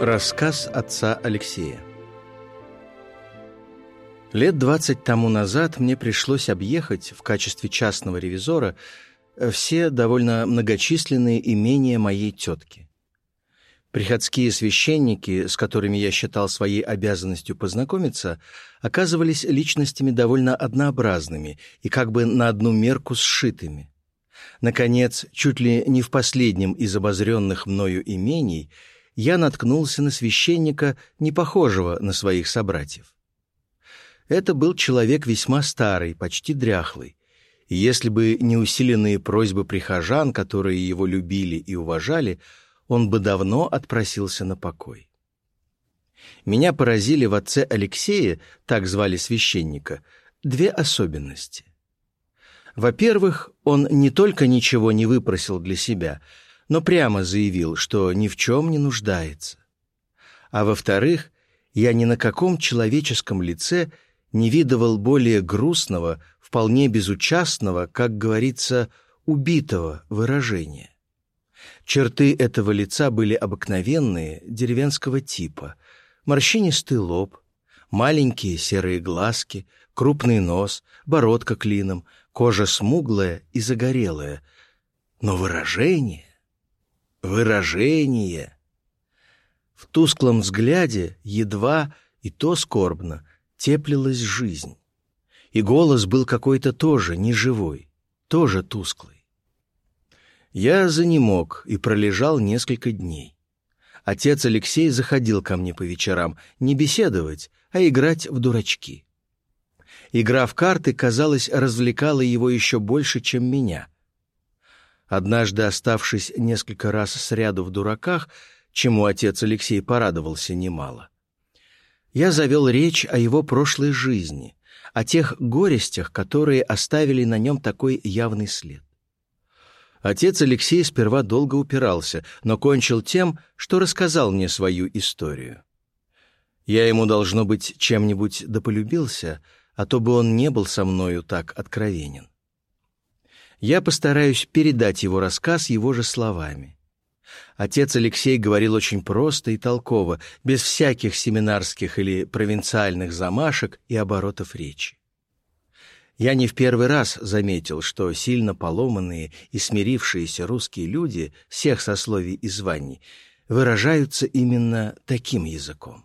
Рассказ отца Алексея Лет двадцать тому назад мне пришлось объехать в качестве частного ревизора все довольно многочисленные имения моей тетки. Приходские священники, с которыми я считал своей обязанностью познакомиться, оказывались личностями довольно однообразными и как бы на одну мерку сшитыми. Наконец, чуть ли не в последнем из обозренных мною имений – я наткнулся на священника, не похожего на своих собратьев. Это был человек весьма старый, почти дряхлый. И если бы не усиленные просьбы прихожан, которые его любили и уважали, он бы давно отпросился на покой. Меня поразили в отце Алексея, так звали священника, две особенности. Во-первых, он не только ничего не выпросил для себя — но прямо заявил, что ни в чем не нуждается. А во-вторых, я ни на каком человеческом лице не видывал более грустного, вполне безучастного, как говорится, убитого выражения. Черты этого лица были обыкновенные, деревенского типа. Морщинистый лоб, маленькие серые глазки, крупный нос, бородка клином, кожа смуглая и загорелая. Но выражение выражение. В тусклом взгляде едва и то скорбно теплилась жизнь. И голос был какой-то тоже неживой, тоже тусклый. Я занемог и пролежал несколько дней. Отец Алексей заходил ко мне по вечерам не беседовать, а играть в дурачки. Игра в карты, казалось, развлекала его еще больше, чем меня — Однажды, оставшись несколько раз сряду в дураках, чему отец Алексей порадовался немало, я завел речь о его прошлой жизни, о тех горестях, которые оставили на нем такой явный след. Отец Алексей сперва долго упирался, но кончил тем, что рассказал мне свою историю. Я ему, должно быть, чем-нибудь дополюбился, а то бы он не был со мною так откровенен я постараюсь передать его рассказ его же словами. Отец Алексей говорил очень просто и толково, без всяких семинарских или провинциальных замашек и оборотов речи. Я не в первый раз заметил, что сильно поломанные и смирившиеся русские люди всех сословий и званий выражаются именно таким языком.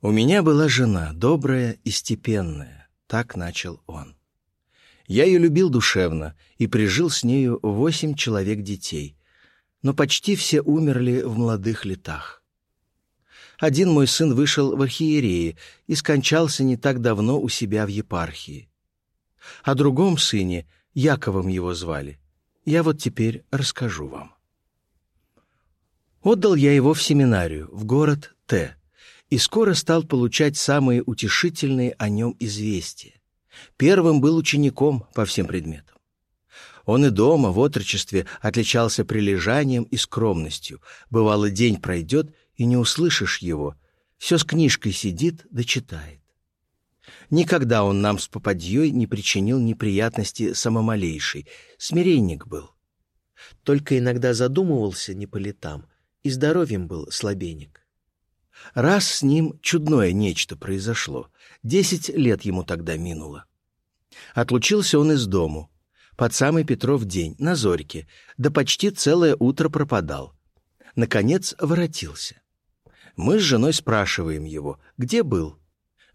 «У меня была жена, добрая и степенная», — так начал он. Я ее любил душевно и прижил с нею восемь человек детей, но почти все умерли в молодых летах. Один мой сын вышел в архиереи и скончался не так давно у себя в епархии. О другом сыне, Яковом его звали, я вот теперь расскажу вам. Отдал я его в семинарию, в город Т, и скоро стал получать самые утешительные о нем известия. Первым был учеником по всем предметам. Он и дома, в отрочестве, отличался прилежанием и скромностью. Бывало, день пройдет, и не услышишь его. Все с книжкой сидит да читает. Никогда он нам с попадьей не причинил неприятности самомалейшей. Смиренник был. Только иногда задумывался не по летам, и здоровьем был слабенек. Раз с ним чудное нечто произошло. Десять лет ему тогда минуло. Отлучился он из дому. Под самый Петров день, на зорьке, да почти целое утро пропадал. Наконец воротился. Мы с женой спрашиваем его, где был.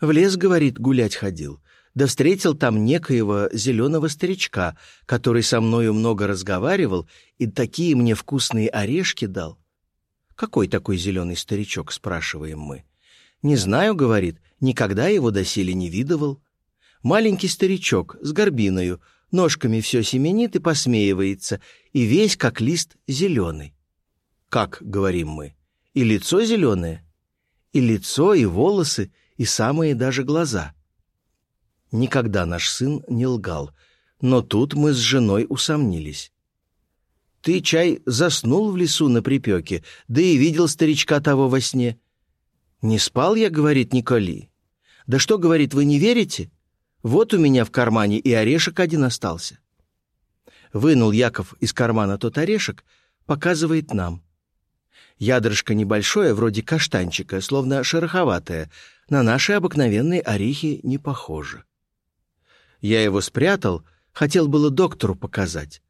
В лес, говорит, гулять ходил. Да встретил там некоего зеленого старичка, который со мною много разговаривал и такие мне вкусные орешки дал. «Какой такой зеленый старичок?» — спрашиваем мы. «Не знаю», — говорит, — «никогда его доселе не видывал». Маленький старичок с горбиною, ножками все семенит и посмеивается, и весь как лист зеленый. «Как?» — говорим мы. «И лицо зеленое?» «И лицо, и волосы, и самые даже глаза». Никогда наш сын не лгал, но тут мы с женой усомнились. Ты, чай, заснул в лесу на припеке, да и видел старичка того во сне. Не спал я, говорит Николи. Да что, говорит, вы не верите? Вот у меня в кармане и орешек один остался. Вынул Яков из кармана тот орешек, показывает нам. Ядрышко небольшое, вроде каштанчика, словно шероховатое, на наши обыкновенные орехи не похоже. Я его спрятал, хотел было доктору показать.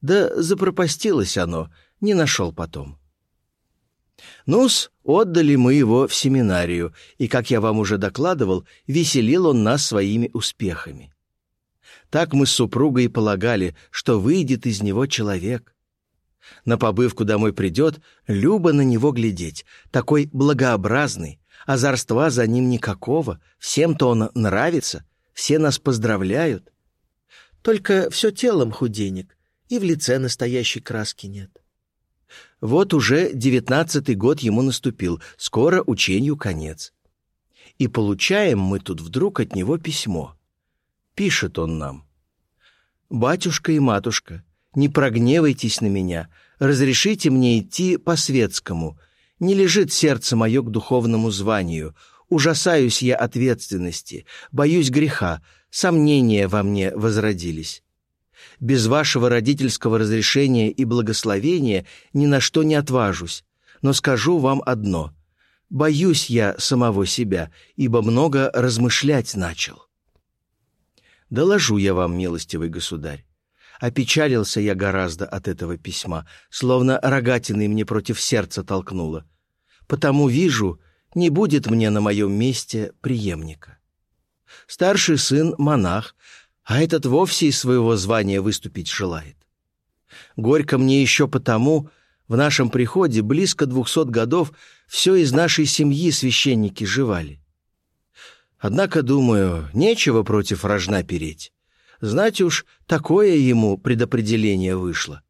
Да запропастилось оно, не нашел потом. Ну-с, отдали мы его в семинарию, и, как я вам уже докладывал, веселил он нас своими успехами. Так мы с супругой полагали, что выйдет из него человек. На побывку домой придет, любо на него глядеть, такой благообразный, озорства за ним никакого, всем-то он нравится, все нас поздравляют. Только все телом худенек, и в лице настоящей краски нет. Вот уже девятнадцатый год ему наступил, скоро учению конец. И получаем мы тут вдруг от него письмо. Пишет он нам. «Батюшка и матушка, не прогневайтесь на меня, разрешите мне идти по-светскому. Не лежит сердце мое к духовному званию, ужасаюсь я ответственности, боюсь греха, сомнения во мне возродились без вашего родительского разрешения и благословения ни на что не отважусь, но скажу вам одно. Боюсь я самого себя, ибо много размышлять начал. Доложу я вам, милостивый государь. Опечалился я гораздо от этого письма, словно рогатиной мне против сердца толкнуло. Потому вижу, не будет мне на моем месте преемника. Старший сын — монах, а этот вовсе из своего звания выступить желает. Горько мне еще потому, в нашем приходе близко двухсот годов все из нашей семьи священники живали. Однако, думаю, нечего против рожна переть. Знать уж, такое ему предопределение вышло.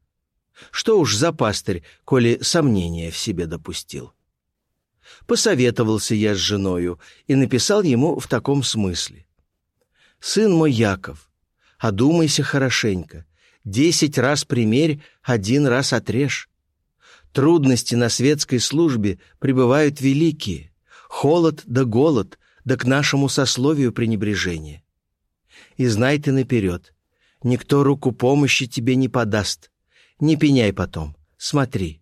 Что уж за пастырь, коли сомнения в себе допустил. Посоветовался я с женою и написал ему в таком смысле. «Сын мой Яков, Одумайся хорошенько. Десять раз примерь, один раз отрежь. Трудности на светской службе пребывают великие. Холод да голод, да к нашему сословию пренебрежение. И знай ты наперед, никто руку помощи тебе не подаст. Не пеняй потом, смотри.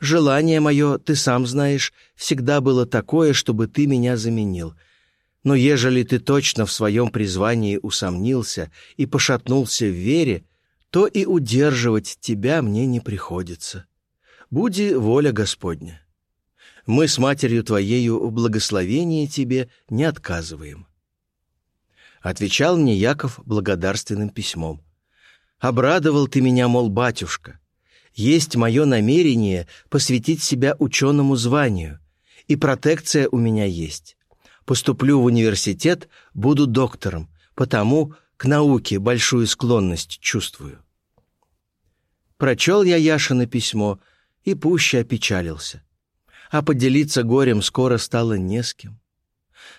Желание мое, ты сам знаешь, всегда было такое, чтобы ты меня заменил — но ежели ты точно в своем призвании усомнился и пошатнулся в вере, то и удерживать тебя мне не приходится. Буди воля Господня. Мы с матерью твоею в благословении тебе не отказываем. Отвечал мне Яков благодарственным письмом. Обрадовал ты меня, мол, батюшка. Есть мое намерение посвятить себя ученому званию, и протекция у меня есть. Поступлю в университет, буду доктором, потому к науке большую склонность чувствую. Прочел я Яшина письмо и пуще опечалился. А поделиться горем скоро стало не с кем.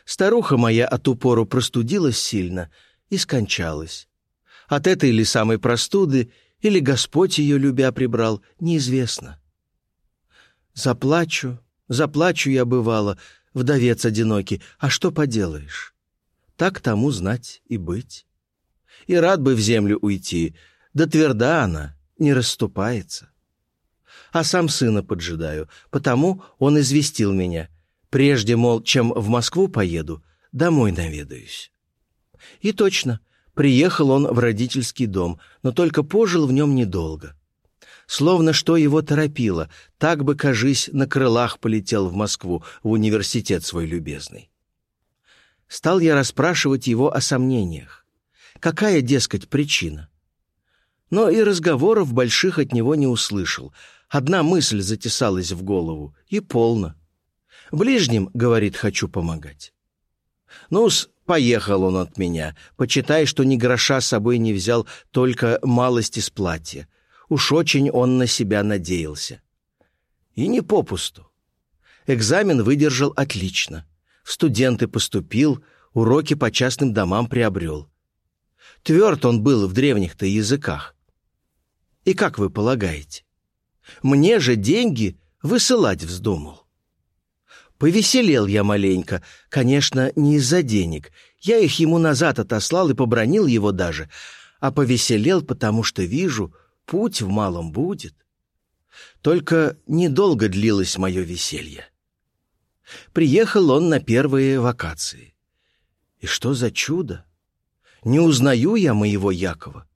Старуха моя от упору простудилась сильно и скончалась. От этой ли самой простуды или Господь ее любя прибрал, неизвестно. Заплачу, заплачу я бывало, вдовец одинокий, а что поделаешь? Так тому знать и быть. И рад бы в землю уйти, да тверда она, не расступается. А сам сына поджидаю, потому он известил меня. Прежде, мол, чем в Москву поеду, домой наведаюсь. И точно, приехал он в родительский дом, но только пожил в нем недолго словно что его торопило, так бы, кажись, на крылах полетел в Москву, в университет свой любезный. Стал я расспрашивать его о сомнениях. Какая, дескать, причина? Но и разговоров больших от него не услышал. Одна мысль затесалась в голову, и полно. Ближним, говорит, хочу помогать. Ну-с, поехал он от меня. Почитай, что ни гроша с собой не взял, только малость из платья. Уж очень он на себя надеялся. И не попусту. Экзамен выдержал отлично. В студенты поступил, уроки по частным домам приобрел. Тверд он был в древних-то языках. И как вы полагаете? Мне же деньги высылать вздумал. Повеселел я маленько, конечно, не из-за денег. Я их ему назад отослал и побронил его даже, а повеселел, потому что вижу, путь в малом будет. Только недолго длилось мое веселье. Приехал он на первые вакации. И что за чудо! Не узнаю я моего Якова.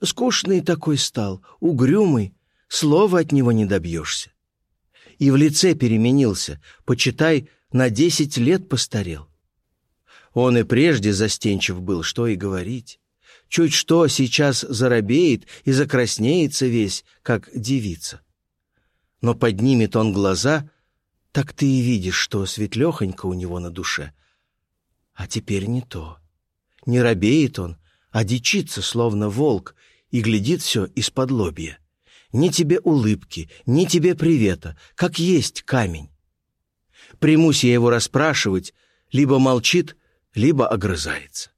Скучный такой стал, угрюмый, слова от него не добьешься. И в лице переменился, почитай, на десять лет постарел. Он и прежде застенчив был, что и говорить. Чуть что сейчас заробеет и закраснеется весь, как девица. Но поднимет он глаза, так ты и видишь, что светлехонько у него на душе. А теперь не то. Не робеет он, а дичится, словно волк, и глядит все из-под лобья. Ни тебе улыбки, ни тебе привета, как есть камень. Примусь я его расспрашивать, либо молчит, либо огрызается.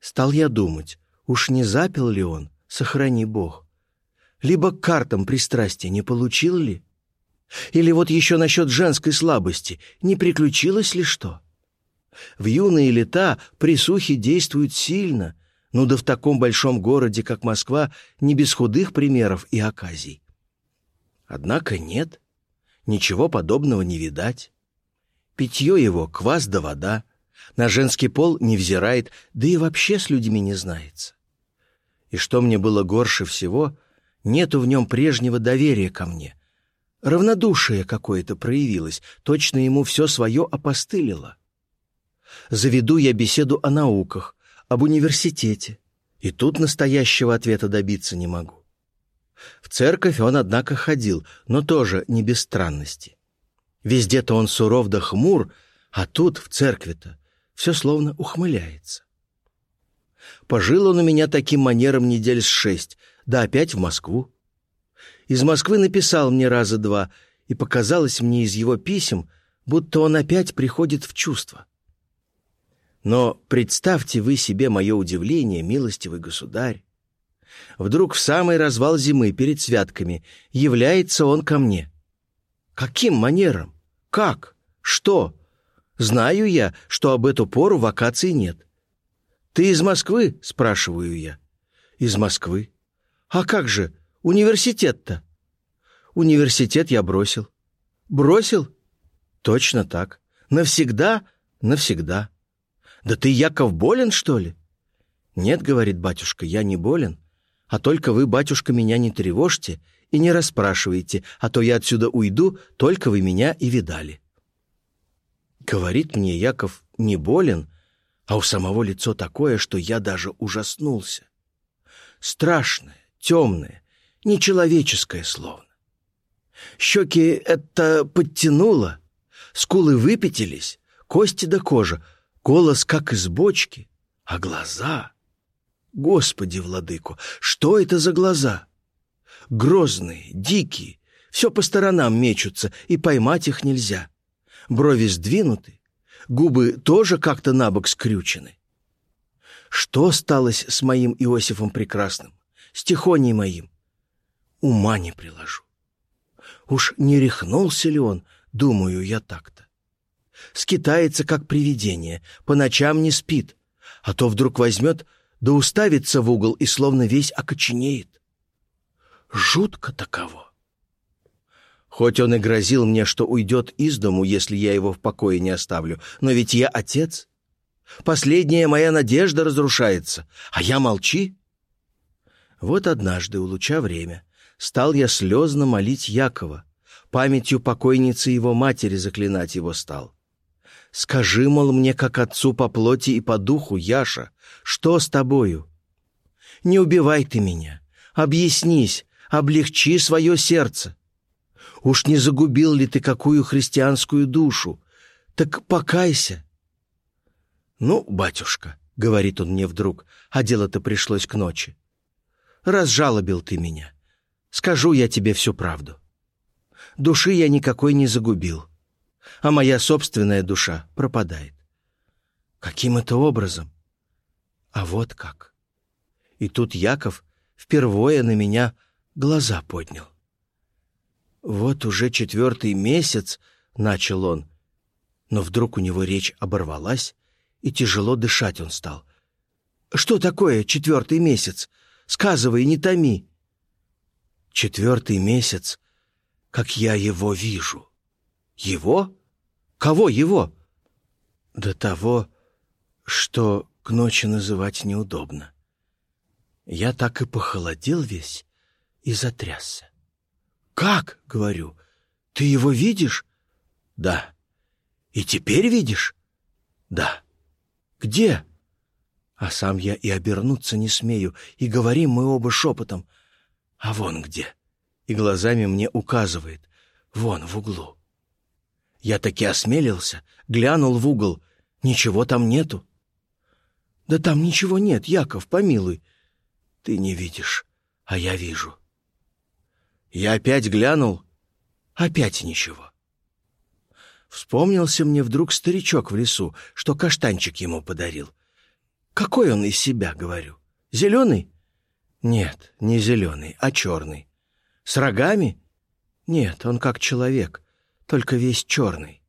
Стал я думать, уж не запил ли он, сохрани Бог, либо к картам пристрастия не получил ли? Или вот еще насчет женской слабости, не приключилось ли что? В юные лета присухи действуют сильно, ну да в таком большом городе, как Москва, не без худых примеров и оказий. Однако нет, ничего подобного не видать. Питье его — квас да вода, на женский пол не взирает, да и вообще с людьми не знается. И что мне было горше всего, нету в нем прежнего доверия ко мне. Равнодушие какое-то проявилось, точно ему все свое опостылило. Заведу я беседу о науках, об университете. И тут настоящего ответа добиться не могу. В церковь он, однако, ходил, но тоже не без странности. Везде-то он суров да хмур, а тут, в церкви-то, все словно ухмыляется. Пожил он у меня таким манером недель с шесть, да опять в Москву. Из Москвы написал мне раза два, и показалось мне из его писем, будто он опять приходит в чувство. Но представьте вы себе мое удивление, милостивый государь. Вдруг в самый развал зимы перед святками является он ко мне. Каким манером? Как? Что? Знаю я, что об эту пору вакаций нет. «Ты из Москвы?» — спрашиваю я. «Из Москвы». «А как же? Университет-то?» «Университет я бросил». «Бросил?» «Точно так. Навсегда? Навсегда». «Да ты, Яков, болен, что ли?» «Нет, — говорит батюшка, — я не болен, а только вы, батюшка, меня не тревожьте и не расспрашивайте, а то я отсюда уйду, только вы меня и видали». Говорит мне Яков, не болен, а у самого лицо такое, что я даже ужаснулся. Страшное, темное, нечеловеческое словно. Щеки это подтянуло, скулы выпятились, кости до да кожа, голос как из бочки, а глаза... Господи, владыку, что это за глаза? Грозные, дикие, все по сторонам мечутся, и поймать их нельзя. Брови сдвинуты, губы тоже как-то набок скрючены. Что сталось с моим Иосифом Прекрасным, с Тихоней моим? Ума не приложу. Уж не рехнулся ли он, думаю я так-то скитается, как привидение, по ночам не спит, а то вдруг возьмет да уставится в угол и словно весь окоченеет. Жутко таково. Хоть он и грозил мне, что уйдет из дому, если я его в покое не оставлю, но ведь я отец. Последняя моя надежда разрушается, а я молчи. Вот однажды, улуча время, стал я слезно молить Якова, памятью покойницы его матери заклинать его стал. Скажи, мол, мне, как отцу по плоти и по духу, Яша, что с тобою? Не убивай ты меня, объяснись, облегчи свое сердце. Уж не загубил ли ты какую христианскую душу? Так покайся. Ну, батюшка, — говорит он мне вдруг, а дело-то пришлось к ночи. Разжалобил ты меня. Скажу я тебе всю правду. Души я никакой не загубил а моя собственная душа пропадает. Каким это образом? А вот как. И тут Яков впервые на меня глаза поднял. Вот уже четвертый месяц — начал он. Но вдруг у него речь оборвалась, и тяжело дышать он стал. «Что такое четвертый месяц? Сказывай, не томи!» «Четвертый месяц, как я его вижу». «Его? Кого его?» «До того, что к ночи называть неудобно. Я так и похолодел весь и затрясся. «Как?» — говорю. «Ты его видишь?» «Да». «И теперь видишь?» «Да». «Где?» А сам я и обернуться не смею, и говорим мы оба шепотом. «А вон где?» И глазами мне указывает. «Вон, в углу». Я таки осмелился, глянул в угол. Ничего там нету. «Да там ничего нет, Яков, помилуй». «Ты не видишь, а я вижу». Я опять глянул, опять ничего. Вспомнился мне вдруг старичок в лесу, что каштанчик ему подарил. Какой он из себя, говорю? Зеленый? Нет, не зеленый, а черный. С рогами? Нет, он как человек, только весь черный.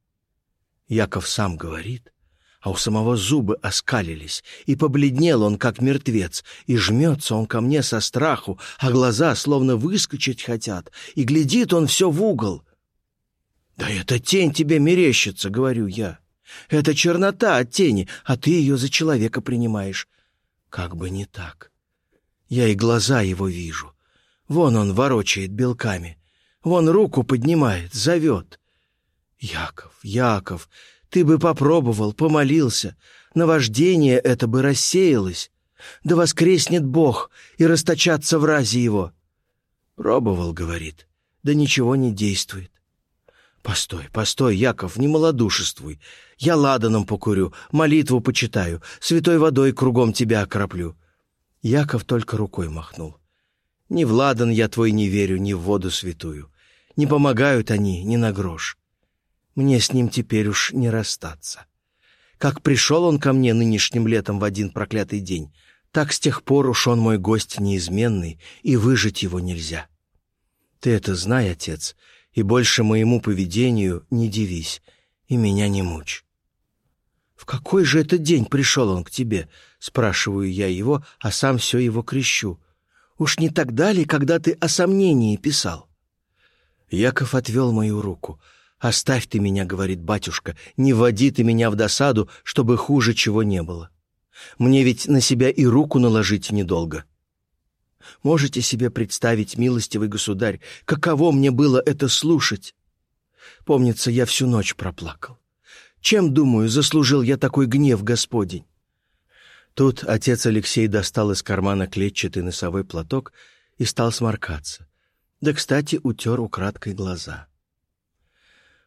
Яков сам говорит, а у самого зубы оскалились, и побледнел он, как мертвец, и жмется он ко мне со страху, а глаза словно выскочить хотят, и глядит он все в угол. «Да это тень тебе мерещится», — говорю я. «Это чернота от тени, а ты ее за человека принимаешь». Как бы не так. Я и глаза его вижу. Вон он ворочает белками. Вон руку поднимает, зовет. «Яков, Яков, ты бы попробовал, помолился, наваждение это бы рассеялось. Да воскреснет Бог и расточаться в разе его. Пробовал, говорит, да ничего не действует. Постой, постой, Яков, не малодушествуй. Я ладаном покурю, молитву почитаю, святой водой кругом тебя окроплю. Яков только рукой махнул. Ни в ладан я твой не верю, ни в воду святую. Не помогают они ни на грош. Мне с ним теперь уж не расстаться. Как пришел он ко мне нынешним летом в один проклятый день, так с тех пор уж он мой гость неизменный, и выжить его нельзя. Ты это знай, отец, и больше моему поведению не дивись, и меня не мучь. «В какой же это день пришел он к тебе?» — спрашиваю я его, а сам все его крещу. «Уж не тогда ли, когда ты о сомнении писал?» Яков отвел мою руку — «Оставь ты меня, — говорит батюшка, — не вводи ты меня в досаду, чтобы хуже чего не было. Мне ведь на себя и руку наложить недолго». Можете себе представить, милостивый государь, каково мне было это слушать? Помнится, я всю ночь проплакал. Чем, думаю, заслужил я такой гнев Господень? Тут отец Алексей достал из кармана клетчатый носовой платок и стал сморкаться. Да, кстати, утер украдкой глаза.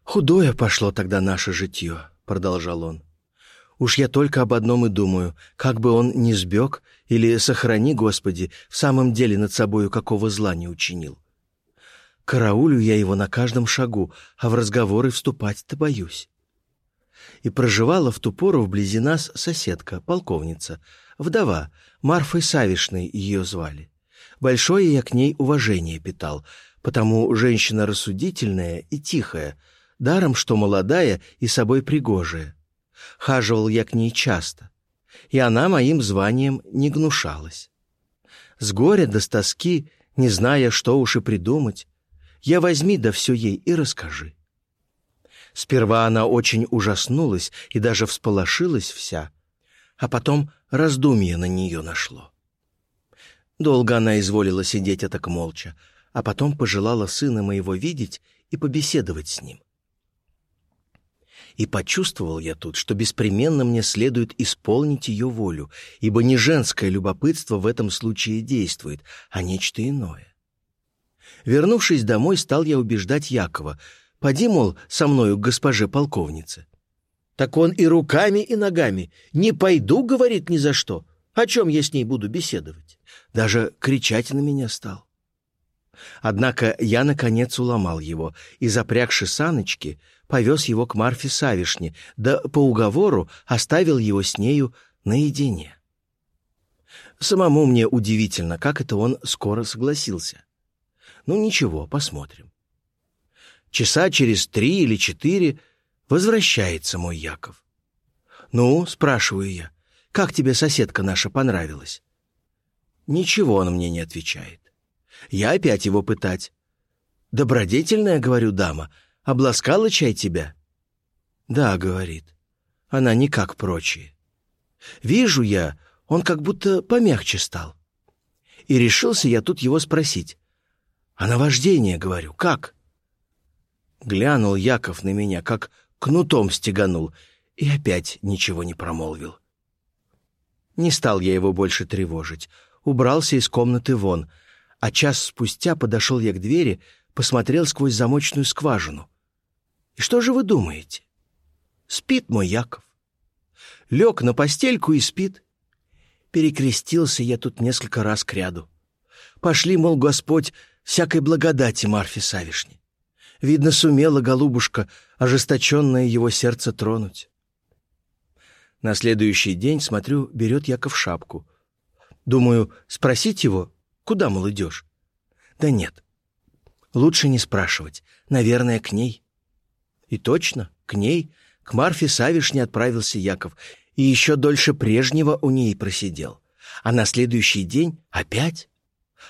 «Худое пошло тогда наше житье», — продолжал он. «Уж я только об одном и думаю, как бы он не сбег или, сохрани, Господи, в самом деле над собою какого зла не учинил. Караулю я его на каждом шагу, а в разговоры вступать-то боюсь». И проживала в ту пору вблизи нас соседка, полковница, вдова, Марфой Савишной ее звали. Большое я к ней уважение питал, потому женщина рассудительная и тихая — даром что молодая и собой пригожая. Хаживал я к ней часто, и она моим званием не гнушалась. С горя до с тоски, не зная, что уж и придумать, я возьми да все ей и расскажи. Сперва она очень ужаснулась и даже всполошилась вся, а потом раздумье на нее нашло. Долго она изволила сидеть так молча, а потом пожелала сына моего видеть и побеседовать с ним. И почувствовал я тут, что беспременно мне следует исполнить ее волю, ибо не женское любопытство в этом случае действует, а нечто иное. Вернувшись домой, стал я убеждать Якова. «Поди, мол, со мною к госпоже полковнице». Так он и руками, и ногами. «Не пойду», — говорит, — «ни за что. О чем я с ней буду беседовать?» Даже кричать на меня стал. Однако я, наконец, уломал его и, запрягши саночки, повез его к Марфе Савишне, да по уговору оставил его с нею наедине. Самому мне удивительно, как это он скоро согласился. Ну ничего, посмотрим. часа через три или четыре возвращается мой Яков. «Ну, — спрашиваю я, — как тебе соседка наша понравилась?» Ничего он мне не отвечает. Я опять его пытать. «Добродетельная, — говорю, дама, — обласкала чай тебя?» «Да, — говорит, — она не как прочие. Вижу я, он как будто помягче стал. И решился я тут его спросить. «А наваждение, — говорю, — как?» Глянул Яков на меня, как кнутом стеганул, и опять ничего не промолвил. Не стал я его больше тревожить, убрался из комнаты вон, а час спустя подошел я к двери, посмотрел сквозь замочную скважину. И что же вы думаете? Спит мой Яков. Лег на постельку и спит. Перекрестился я тут несколько раз к ряду. Пошли, мол, Господь, всякой благодати Марфе Савишне. Видно, сумела голубушка ожесточенное его сердце тронуть. На следующий день, смотрю, берет Яков шапку. Думаю, спросить его, куда, мол, идешь? Да нет, лучше не спрашивать, наверное, к ней. И точно, к ней, к Марфе Савишне отправился Яков, и еще дольше прежнего у ней просидел. А на следующий день опять,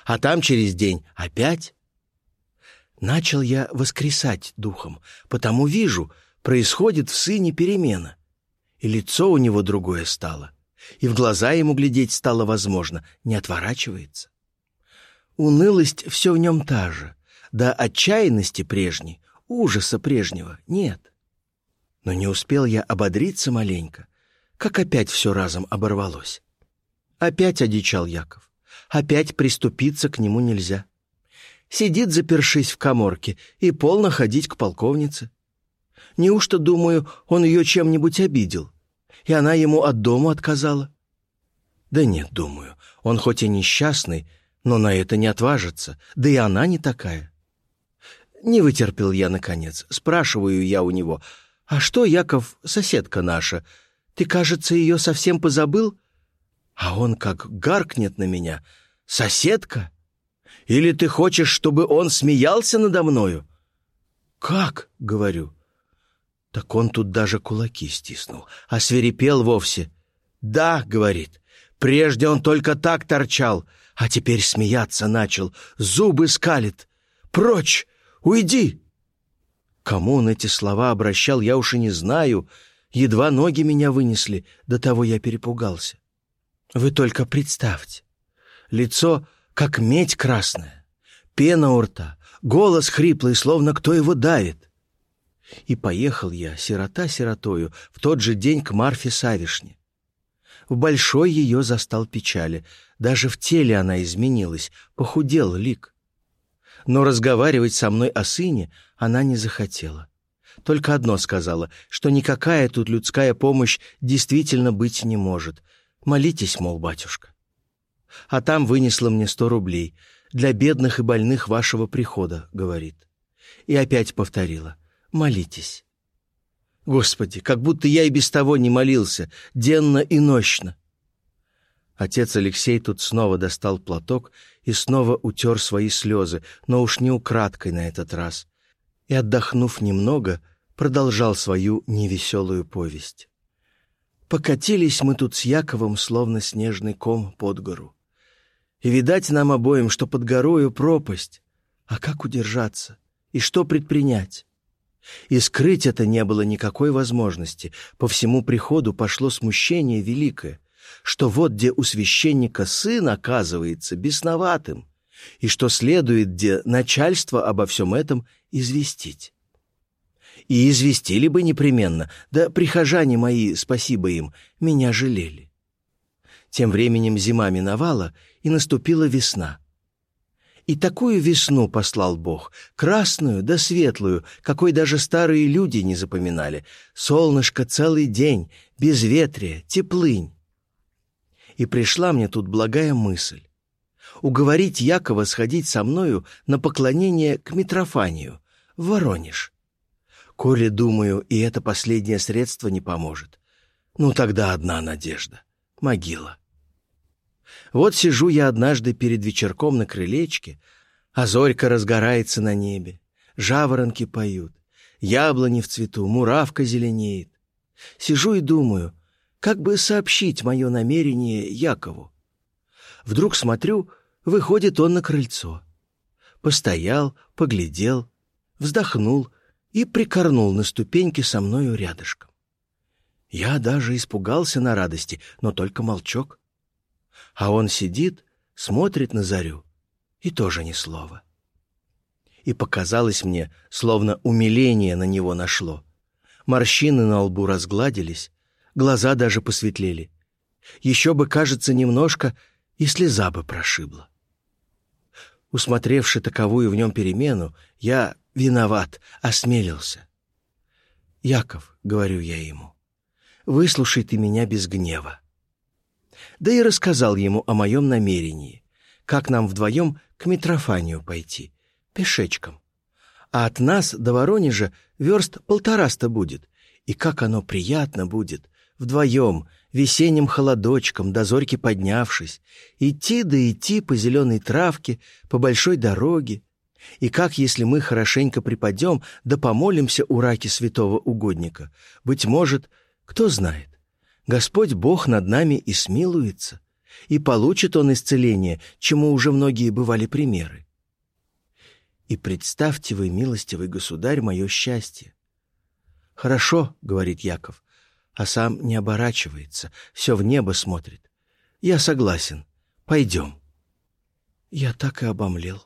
а там через день опять. Начал я воскресать духом, потому вижу, происходит в сыне перемена. И лицо у него другое стало, и в глаза ему глядеть стало возможно, не отворачивается. Унылость все в нем та же, да отчаянности прежней, ужаса прежнего нет. Но не успел я ободриться маленько, как опять все разом оборвалось. Опять одичал Яков, опять приступиться к нему нельзя — Сидит, запершись в коморке, и полно ходить к полковнице. Неужто, думаю, он ее чем-нибудь обидел, и она ему от дому отказала? Да нет, думаю, он хоть и несчастный, но на это не отважится, да и она не такая. Не вытерпел я, наконец. Спрашиваю я у него, «А что, Яков, соседка наша, ты, кажется, ее совсем позабыл?» А он как гаркнет на меня, «Соседка?» Или ты хочешь, чтобы он смеялся надо мною?» «Как?» — говорю. Так он тут даже кулаки стиснул, а свирепел вовсе. «Да», — говорит, — «прежде он только так торчал, а теперь смеяться начал, зубы скалит. Прочь! Уйди!» Кому он эти слова обращал, я уж и не знаю. Едва ноги меня вынесли, до того я перепугался. Вы только представьте. Лицо как медь красная, пена у рта, голос хриплый, словно кто его давит. И поехал я, сирота сиротою, в тот же день к Марфе Савишне. В большой ее застал печали, даже в теле она изменилась, похудел лик. Но разговаривать со мной о сыне она не захотела. Только одно сказала, что никакая тут людская помощь действительно быть не может. Молитесь, мол, батюшка а там вынесла мне сто рублей. Для бедных и больных вашего прихода, говорит. И опять повторила. Молитесь. Господи, как будто я и без того не молился, денно и нощно. Отец Алексей тут снова достал платок и снова утер свои слезы, но уж не украдкой на этот раз. И, отдохнув немного, продолжал свою невеселую повесть. Покатились мы тут с Яковом, словно снежный ком под гору. И видать нам обоим, что под горою пропасть. А как удержаться? И что предпринять? И скрыть это не было никакой возможности. По всему приходу пошло смущение великое, что вот где у священника сын оказывается бесноватым, и что следует где начальство обо всем этом известить. И известили бы непременно, да прихожане мои, спасибо им, меня жалели. Тем временем зима миновала, и наступила весна. И такую весну послал Бог, красную да светлую, какой даже старые люди не запоминали. Солнышко целый день, безветрие, теплынь. И пришла мне тут благая мысль. Уговорить Якова сходить со мною на поклонение к Митрофанию, в Воронеж. Коли, думаю, и это последнее средство не поможет. Ну, тогда одна надежда — могила. Вот сижу я однажды перед вечерком на крылечке, а зорька разгорается на небе. жаворонки поют, яблони в цвету, муравка зеленеет. Сижу и думаю, как бы сообщить мое намерение Якову. Вдруг смотрю, выходит он на крыльцо. Постоял, поглядел, вздохнул и прикорнул на ступеньке со мною рядышком. Я даже испугался на радости, но только молчок. А он сидит, смотрит на зарю, и тоже ни слова. И показалось мне, словно умиление на него нашло. Морщины на лбу разгладились, глаза даже посветлели. Еще бы, кажется, немножко, и слеза бы прошибла. Усмотревши таковую в нем перемену, я виноват, осмелился. «Яков», — говорю я ему, — «выслушай ты меня без гнева». Да и рассказал ему о моем намерении, как нам вдвоем к Митрофанию пойти, пешечком. А от нас до Воронежа верст полтораста будет, и как оно приятно будет, вдвоем, весенним холодочком, до зорьки поднявшись, идти да идти по зеленой травке, по большой дороге, и как, если мы хорошенько припадем, да помолимся у раки святого угодника, быть может, кто знает, Господь Бог над нами и смилуется, и получит Он исцеление, чему уже многие бывали примеры. И представьте вы, милостивый государь, мое счастье. «Хорошо», — говорит Яков, а сам не оборачивается, все в небо смотрит. «Я согласен. Пойдем». Я так и обомлел.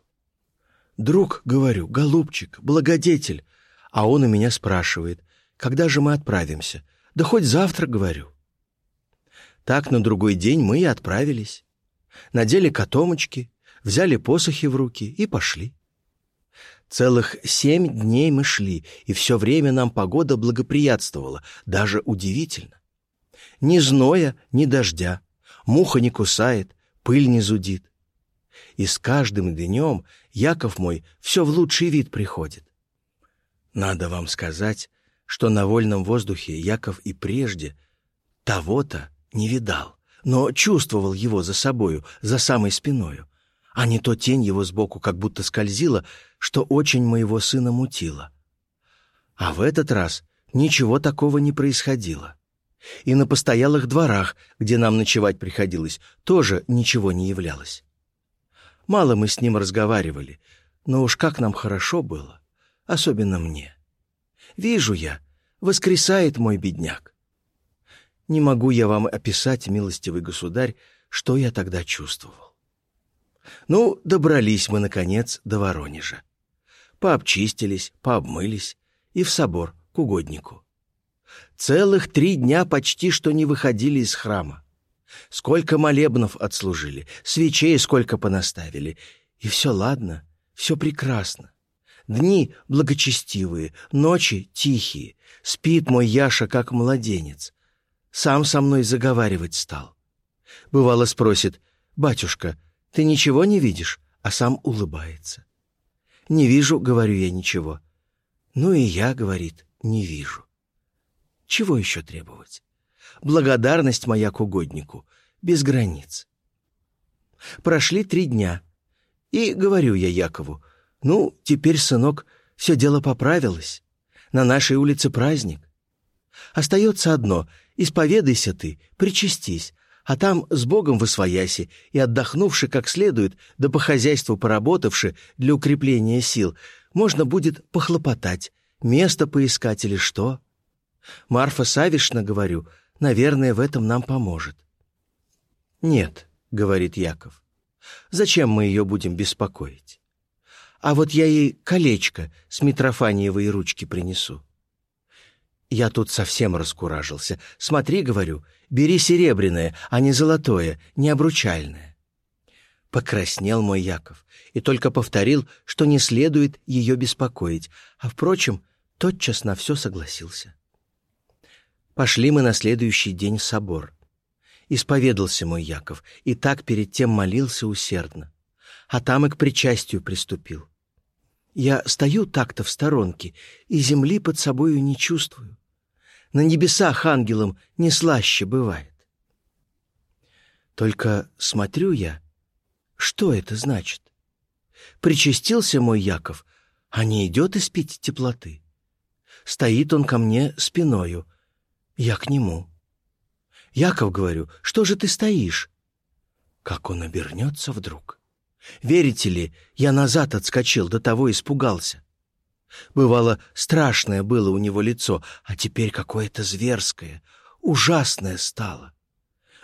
«Друг, — говорю, — голубчик, благодетель». А он у меня спрашивает, когда же мы отправимся? Да хоть завтра, говорю. Так на другой день мы и отправились. Надели котомочки, взяли посохи в руки и пошли. Целых семь дней мы шли, и все время нам погода благоприятствовала, даже удивительно. Ни зноя, ни дождя, муха не кусает, пыль не зудит. И с каждым днем Яков мой все в лучший вид приходит. Надо вам сказать, что на вольном воздухе Яков и прежде того-то не видал, но чувствовал его за собою, за самой спиною а не то тень его сбоку как будто скользила, что очень моего сына мутило. А в этот раз ничего такого не происходило. И на постоялых дворах, где нам ночевать приходилось, тоже ничего не являлось. Мало мы с ним разговаривали, но уж как нам хорошо было, особенно мне. Вижу я, воскресает мой бедняк. Не могу я вам описать, милостивый государь, что я тогда чувствовал. Ну, добрались мы, наконец, до Воронежа. Пообчистились, пообмылись и в собор к угоднику. Целых три дня почти что не выходили из храма. Сколько молебнов отслужили, свечей сколько понаставили. И все ладно, все прекрасно. Дни благочестивые, ночи тихие. Спит мой Яша, как младенец. Сам со мной заговаривать стал. Бывало спросит, «Батюшка, ты ничего не видишь, а сам улыбается. «Не вижу», — говорю я, — «ничего». «Ну и я», — говорит, — «не вижу». Чего еще требовать? Благодарность моя к угоднику, без границ. Прошли три дня, и говорю я Якову, «Ну, теперь, сынок, все дело поправилось. На нашей улице праздник. Остается одно — исповедайся ты, причастись, а там с Богом в освояси и отдохнувши как следует, да по хозяйству поработавши для укрепления сил, можно будет похлопотать, место поискать или что. Марфа Савишна, говорю, наверное, в этом нам поможет. «Нет», — говорит Яков, — «зачем мы ее будем беспокоить? А вот я ей колечко с Митрофаниевой ручки принесу». Я тут совсем раскуражился. «Смотри, — говорю, — бери серебряное, а не золотое, не обручальное». Покраснел мой Яков и только повторил, что не следует ее беспокоить, а, впрочем, тотчас на все согласился. Пошли мы на следующий день в собор. Исповедался мой Яков, и так перед тем молился усердно. А там и к причастию приступил. Я стою так-то в сторонке и земли под собою не чувствую на небесах ангелам не слаще бывает. Только смотрю я, что это значит? Причастился мой Яков, а не идет испить теплоты. Стоит он ко мне спиною, я к нему. Яков, говорю, что же ты стоишь? Как он обернется вдруг. Верите ли, я назад отскочил, до того испугался. Бывало, страшное было у него лицо, а теперь какое-то зверское, ужасное стало.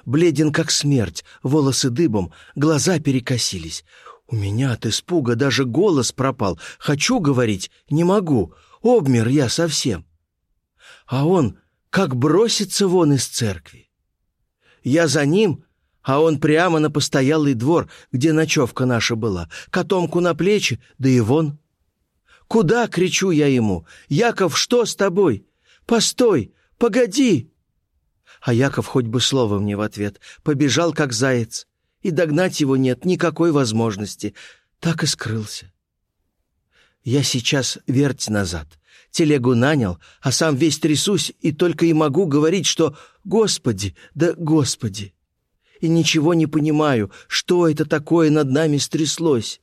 Бледен, как смерть, волосы дыбом, глаза перекосились. У меня от испуга даже голос пропал. Хочу говорить, не могу, обмер я совсем. А он как бросится вон из церкви. Я за ним, а он прямо на постоялый двор, где ночевка наша была, котомку на плечи, да и вон. «Куда?» — кричу я ему. «Яков, что с тобой? Постой! Погоди!» А Яков хоть бы слово мне в ответ. Побежал, как заяц. И догнать его нет никакой возможности. Так и скрылся. Я сейчас верть назад. Телегу нанял, а сам весь трясусь и только и могу говорить, что «Господи, да Господи!» И ничего не понимаю, что это такое над нами стряслось.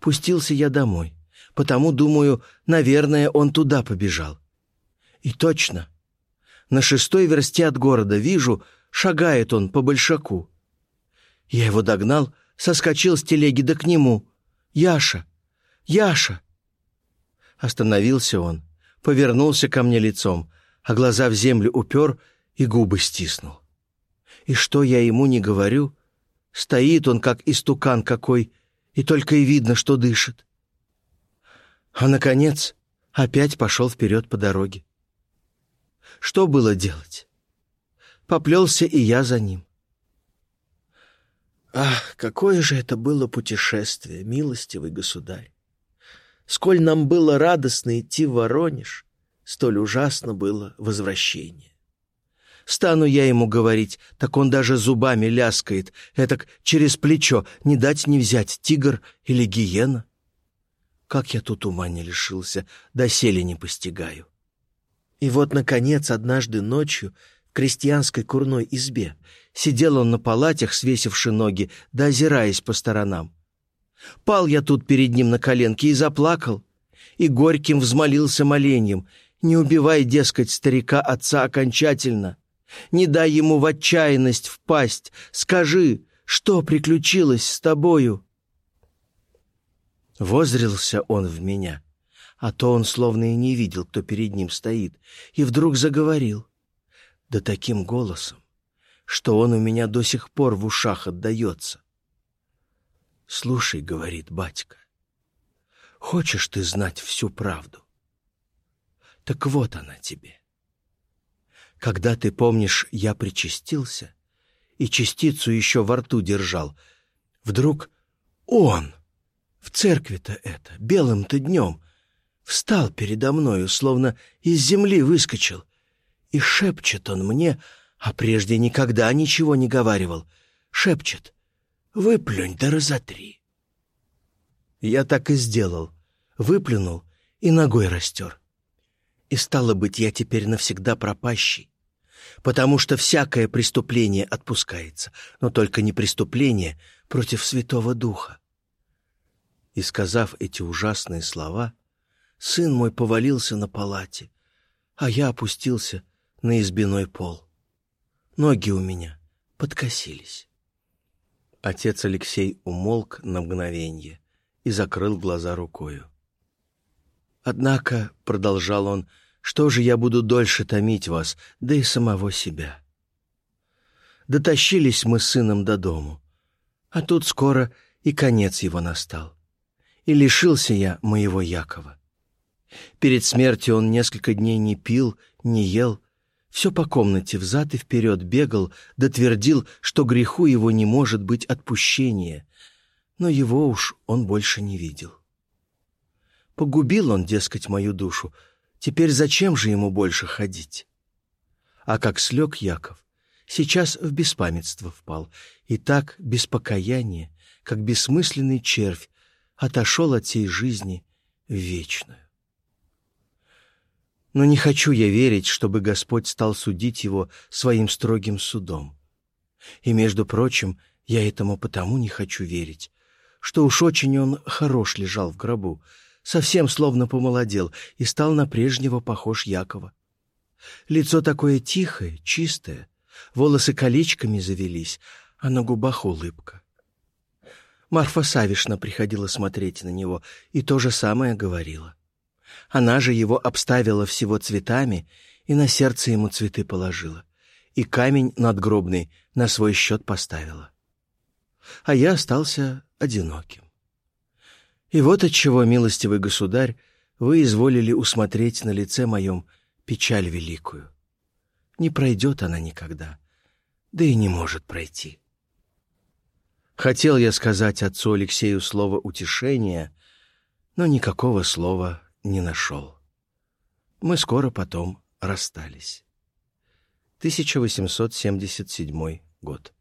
Пустился я домой, потому, думаю, наверное, он туда побежал. И точно. На шестой версте от города вижу, шагает он по большаку. Я его догнал, соскочил с телеги да к нему. «Яша! Яша!» Остановился он, повернулся ко мне лицом, а глаза в землю упер и губы стиснул. И что я ему не говорю, стоит он, как истукан какой, и только и видно, что дышит. А, наконец, опять пошел вперед по дороге. Что было делать? Поплелся и я за ним. Ах, какое же это было путешествие, милостивый государь! Сколь нам было радостно идти в Воронеж, столь ужасно было возвращение. Стану я ему говорить, так он даже зубами ляскает, этак через плечо, не дать не взять, тигр или гиена. Как я тут ума не лишился, доселе не постигаю. И вот, наконец, однажды ночью в крестьянской курной избе сидел он на палатях, свесивши ноги, да озираясь по сторонам. Пал я тут перед ним на коленки и заплакал, и горьким взмолился моленьем, не убивай, дескать, старика отца окончательно, не дай ему в отчаянность впасть, скажи, что приключилось с тобою. Возрился он в меня, а то он словно и не видел, кто перед ним стоит, и вдруг заговорил, да таким голосом, что он у меня до сих пор в ушах отдается. «Слушай, — говорит батька, — хочешь ты знать всю правду? Так вот она тебе. Когда ты помнишь, я причастился и частицу еще во рту держал, вдруг он, в церкви-то это, белым-то днем, встал передо мною, словно из земли выскочил, и шепчет он мне, а прежде никогда ничего не говаривал, шепчет — Выплюнь да разотри. Я так и сделал. Выплюнул и ногой растер. И стало быть, я теперь навсегда пропащий, потому что всякое преступление отпускается, но только не преступление против Святого Духа. И, сказав эти ужасные слова, сын мой повалился на палате, а я опустился на избиной пол. Ноги у меня подкосились. Отец Алексей умолк на мгновенье и закрыл глаза рукою. «Однако», — продолжал он, — «что же я буду дольше томить вас, да и самого себя?» Дотащились мы с сыном до дому, а тут скоро и конец его настал. И лишился я моего Якова. Перед смертью он несколько дней не пил, не ел, все по комнате взад и вперед бегал, дотвердил, что греху его не может быть отпущения, но его уж он больше не видел. Погубил он, дескать, мою душу, теперь зачем же ему больше ходить? А как слег Яков, сейчас в беспамятство впал, и так, без покаяния, как бессмысленный червь, отошел от всей жизни в вечную. Но не хочу я верить, чтобы Господь стал судить его своим строгим судом. И, между прочим, я этому потому не хочу верить, что уж очень он хорош лежал в гробу, совсем словно помолодел и стал на прежнего похож Якова. Лицо такое тихое, чистое, волосы колечками завелись, а на губах улыбка. Марфа Савишна приходила смотреть на него и то же самое говорила. Она же его обставила всего цветами и на сердце ему цветы положила, и камень надгробный на свой счет поставила. А я остался одиноким. И вот отчего, милостивый государь, вы изволили усмотреть на лице моем печаль великую. Не пройдет она никогда, да и не может пройти. Хотел я сказать отцу Алексею слово утешения, но никакого слова не нашел. Мы скоро потом расстались. 1877 год.